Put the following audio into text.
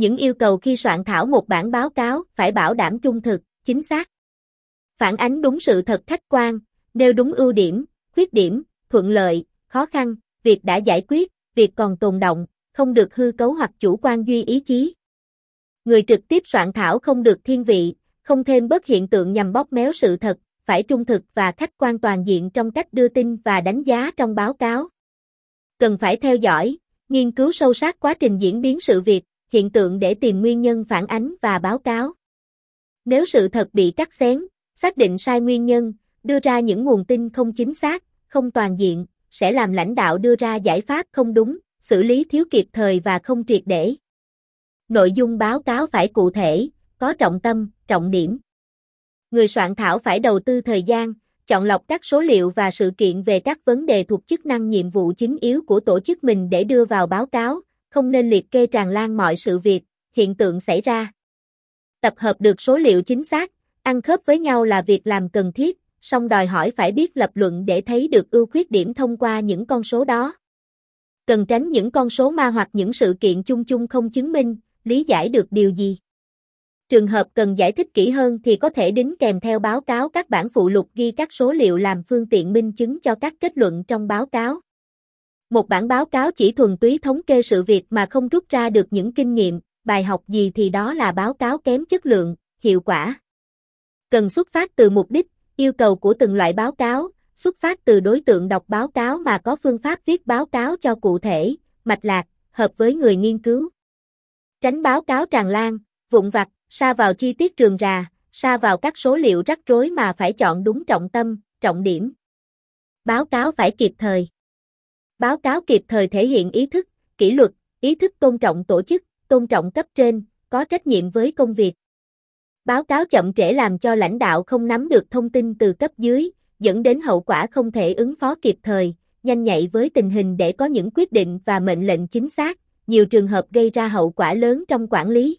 Những yêu cầu khi soạn thảo một bản báo cáo phải bảo đảm trung thực, chính xác. Phản ánh đúng sự thật khách quan, nêu đúng ưu điểm, khuyết điểm, thuận lợi, khó khăn, việc đã giải quyết, việc còn tồn động, không được hư cấu hoặc chủ quan duy ý chí. Người trực tiếp soạn thảo không được thiên vị, không thêm bất hiện tượng nhằm bóp méo sự thật, phải trung thực và khách quan toàn diện trong cách đưa tin và đánh giá trong báo cáo. Cần phải theo dõi, nghiên cứu sâu sắc quá trình diễn biến sự việc, hiện tượng để tìm nguyên nhân phản ánh và báo cáo. Nếu sự thật bị cắt xén, xác định sai nguyên nhân, đưa ra những nguồn tin không chính xác, không toàn diện, sẽ làm lãnh đạo đưa ra giải pháp không đúng, xử lý thiếu kịp thời và không triệt để. Nội dung báo cáo phải cụ thể, có trọng tâm, trọng điểm. Người soạn thảo phải đầu tư thời gian, chọn lọc các số liệu và sự kiện về các vấn đề thuộc chức năng nhiệm vụ chính yếu của tổ chức mình để đưa vào báo cáo, không nên liệt kê tràn lan mọi sự việc, hiện tượng xảy ra. Tập hợp được số liệu chính xác, ăn khớp với nhau là việc làm cần thiết, song đòi hỏi phải biết lập luận để thấy được ưu khuyết điểm thông qua những con số đó. Cần tránh những con số ma hoặc những sự kiện chung chung không chứng minh, lý giải được điều gì. Trường hợp cần giải thích kỹ hơn thì có thể đính kèm theo báo cáo các bản phụ lục ghi các số liệu làm phương tiện minh chứng cho các kết luận trong báo cáo. Một bản báo cáo chỉ thuần túy thống kê sự việc mà không rút ra được những kinh nghiệm, bài học gì thì đó là báo cáo kém chất lượng, hiệu quả. Cần xuất phát từ mục đích, yêu cầu của từng loại báo cáo, xuất phát từ đối tượng đọc báo cáo mà có phương pháp viết báo cáo cho cụ thể, mạch lạc, hợp với người nghiên cứu. Tránh báo cáo tràn lan, vụn vặt, xa vào chi tiết trường rà, xa vào các số liệu rắc rối mà phải chọn đúng trọng tâm, trọng điểm. Báo cáo phải kịp thời. Báo cáo kịp thời thể hiện ý thức, kỷ luật, ý thức tôn trọng tổ chức, tôn trọng cấp trên, có trách nhiệm với công việc. Báo cáo chậm trễ làm cho lãnh đạo không nắm được thông tin từ cấp dưới, dẫn đến hậu quả không thể ứng phó kịp thời, nhanh nhạy với tình hình để có những quyết định và mệnh lệnh chính xác, nhiều trường hợp gây ra hậu quả lớn trong quản lý.